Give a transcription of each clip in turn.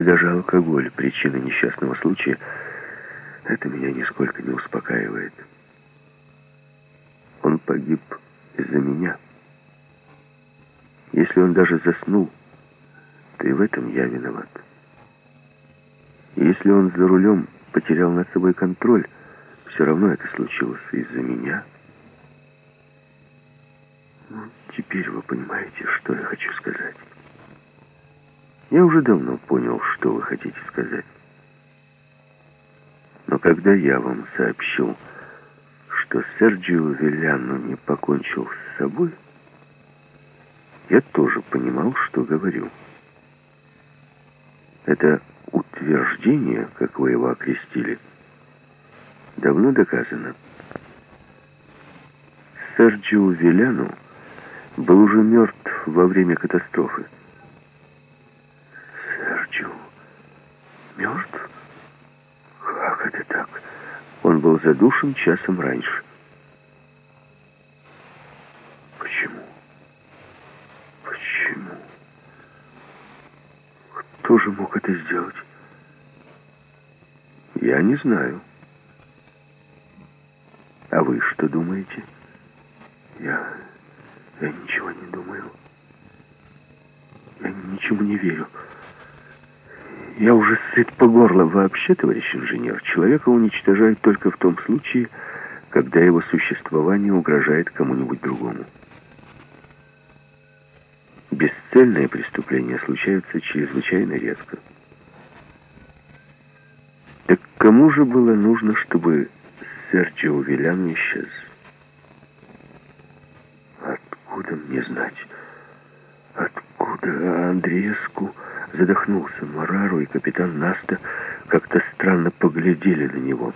Даже алкоголь, причина несчастного случая, это меня нисколько не успокаивает. Он погиб из-за меня. Если он даже заснул, то и в этом я виноват. Если он за рулем потерял над собой контроль, все равно это случилось из-за меня. Ну, теперь вы понимаете, что я хочу сказать. Я уже давно понял, что вы хотите сказать. Но когда я вам сообщил, что Серджио Вилляну не покончил с собой, я тоже понимал, что говорю. Это утверждение, как вы его окрестили, давно доказано. Серджио Вилляну был уже мертв во время катастрофы. Серджио мертв? Как это так? Он был задушен часом раньше. Почему? Почему? Кто же мог это сделать? Я не знаю. А вы что думаете? Я... я ничего не думаю. Я ничему не верю. Я уже сыт по горло. Вообще, товарищ инженер, человека уничтожают только в том случае, когда его существование угрожает кому-нибудь другому. Бесцельные преступления случаются чрезвычайно редко. Так кому же было нужно, чтобы Серджио Вилян исчез? Откуда мне знать? Откуда Андреевску задохнулся Марару, и капитан Наста как-то странно поглядели на него.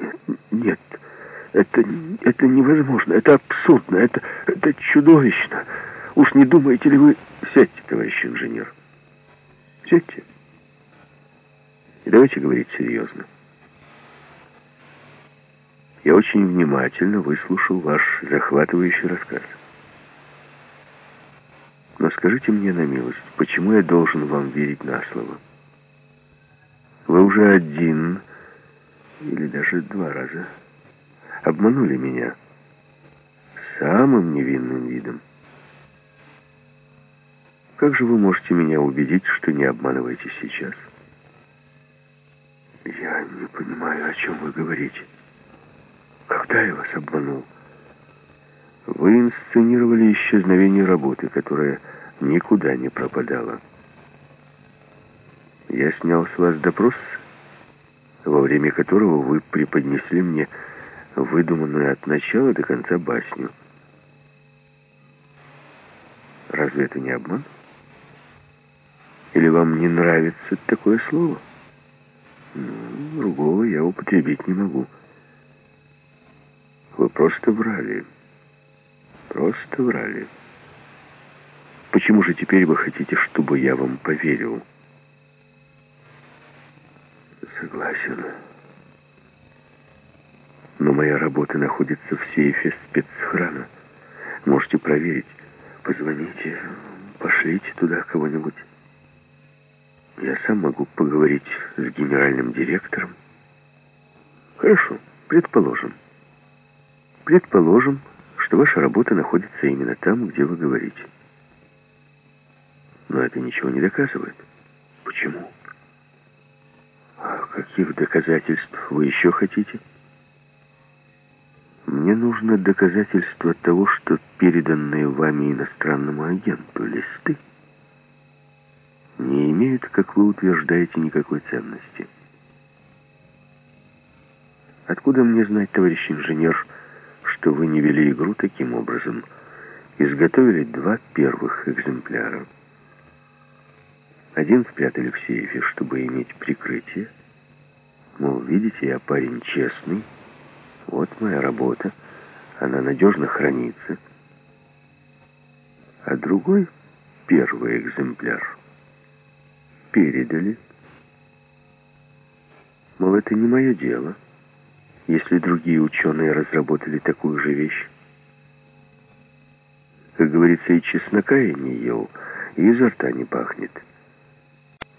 Нет, нет, это, это невозможно, это абсурдно, это, это чудовищно. Уж не думаете ли вы... Сядьте, товарищ инженер. Сядьте. И давайте говорить серьезно. Я очень внимательно выслушал ваш захватывающий рассказ. Но скажите мне на милость, почему я должен вам верить на слово? Вы уже один или даже два раза обманули меня самым невинным видом. Как же вы можете меня убедить, что не обманываете сейчас? Я не понимаю, о чем вы говорите. Когда я вас обманул? Вы инсценировали исчезновение работы, которая никуда не пропадала. Я снял с вас допрос, во время которого вы преподнесли мне выдуманную от начала до конца басню. Разве это не обман? Или вам не нравится такое слово? Ну, другого я употребить не могу. Вы просто врали. Просто врали. Почему же теперь вы хотите, чтобы я вам поверил? Согласен. Но моя работа находится в сейфе спецхрана. Можете проверить. Позвоните, пошлите туда кого-нибудь. Я сам могу поговорить с генеральным директором. Хорошо, предположим. Предположим, что ваша работа находится именно там, где вы говорите. Но это ничего не доказывает. Почему? А каких доказательств вы еще хотите? Мне нужно доказательство того, что переданные вами иностранному агенту листы не имеют, как вы утверждаете, никакой ценности. Откуда мне знать, товарищ инженер, что вы не вели игру таким образом. Изготовили два первых экземпляра. Один спрятали в сейфе, чтобы иметь прикрытие. Мол, видите, я парень честный. Вот моя работа. Она надежно хранится. А другой, первый экземпляр, передали. Мол, это не мое дело если другие ученые разработали такую же вещь. Как говорится, и чеснока я не ел, и изо рта не пахнет.